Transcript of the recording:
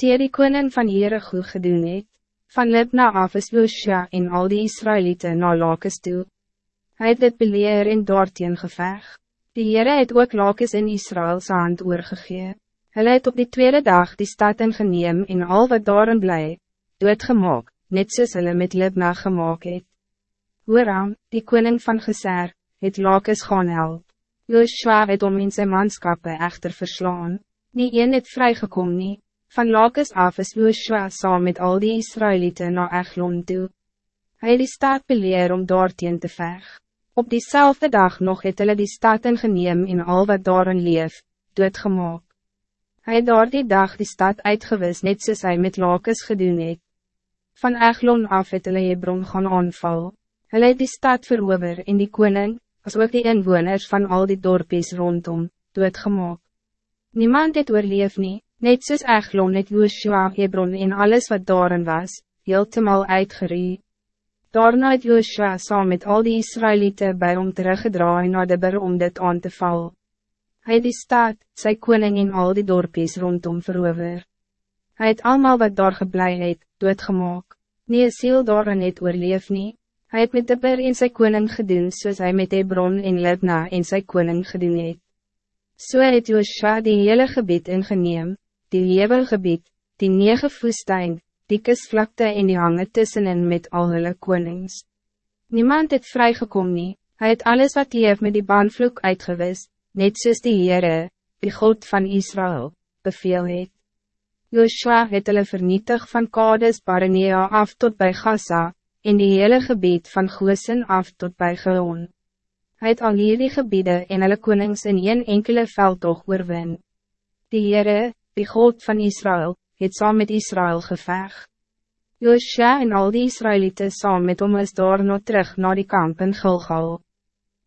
die die koning van Jericho gedoen het, van Libna af is Joshua en al die Israëlieten na Lakes toe. Hy het dit beleer en daarteen geveg. Die Heere het ook Lakes in Israëls hand oorgegee. Hulle het op die tweede dag die stad ingeneem en al wat daarin bly, doodgemaak, net soos hulle met Libna gemaakt het. Hooram, die koning van Geser, het Lakes gaan help. Joshua het om in sy manskappe echter verslaan. Nie een het vrygekom nie. Van Lakes af is Joshua saam met al die Israëlieten naar Eglon toe. Het die stad beleer om daarteen te veg. Op diezelfde dag nog het hulle die stad ingeneem en al wat daarin leef, doodgemaak. Hy het daar die dag die stad uitgewis net soos hy met Lakes gedoen het. Van Eglon af het hulle Hebron gaan aanval. Hulle het die stad verover en die koning, as ook die inwoners van al die dorpies rondom, doodgemaak. Niemand het oorleef nie, Net soos Eglon het Joshua Hebron en alles wat daarin was, heeltemal uitgerie. Daarna het Joshua saam met al die Israëlieten bij hom teruggedraai na de ber om dit aan te val. Hij het die stad, sy koning en al die dorpies rondom verover. Hij het allemaal wat daar geblei het, doodgemaak. Nie een siel daarin het oorleef nie. Hy het met de ber en sy koning gedoen soos hy met Hebron en Libna en sy koning gedoen het. So het Joshua die hele gebied ingeneem, die Jebelgebied, die nege woestijn, die kisvlakte en die hange tussenin met al hulle konings. Niemand het vrygekom nie, hy het alles wat hy heeft met die baanvloek uitgewis, net soos die Heere, die God van Israël, beveel het. Joshua het hulle vernietig van Kades Baranea af tot bij Gaza, en die hele gebied van Goosen af tot bij Geon. Hij het al hierdie gebiede en hulle konings in een enkele veldtocht oorwin. Die Heere, die God van Israël, het saam met Israël geveg. Joshua en al die Israëlieten saam met hom is daar nog terug naar die kamp in Gilgal.